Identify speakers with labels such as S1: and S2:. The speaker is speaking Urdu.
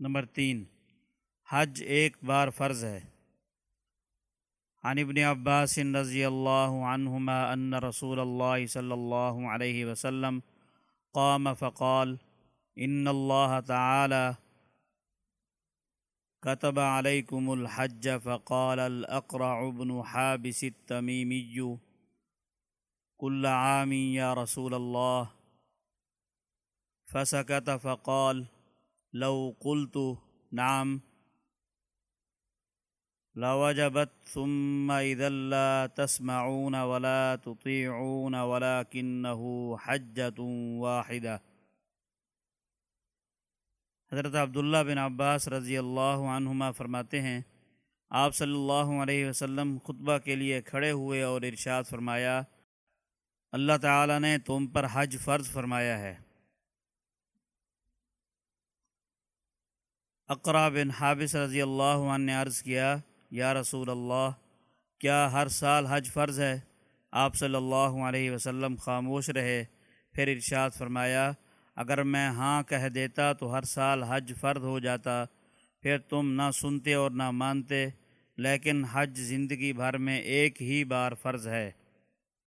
S1: نمبر تین، حج ایک بار فرض ہے۔ عن ابن عباس رضی اللہ عنہما ان رسول اللہ صلی اللہ علیہ وسلم قام فقال، ان اللہ تعالی كتب عليكم الحج فقال الأقرع بن حابس التميمي كل عام يا رسول الله فسكت فقال لو قلت نعم لوجبت ثم إذا لا تسمعون ولا تطيعون ولكنه حجة واحدة. حضرت عبداللہ بن عباس رضی اللہ عنہما فرماتے ہیں، آپ صلی اللہ علیہ وسلم خطبہ کے لیے کھڑے ہوئے اور ارشاد فرمایا، اللہ تعالی نے تم پر حج فرض فرمایا ہے۔ اقرا بن حابث رضی اللہ عنہ نے عرض کیا، یا رسول اللہ، کیا ہر سال حج فرض ہے؟ آپ صلی اللہ علیہ وسلم خاموش رہے؟ پھر ارشاد فرمایا، اگر میں ہاں کہہ دیتا تو ہر سال حج فرد ہو جاتا، پھر تم نہ سنتے اور نہ مانتے، لیکن حج زندگی بھر میں ایک ہی بار فرض ہے۔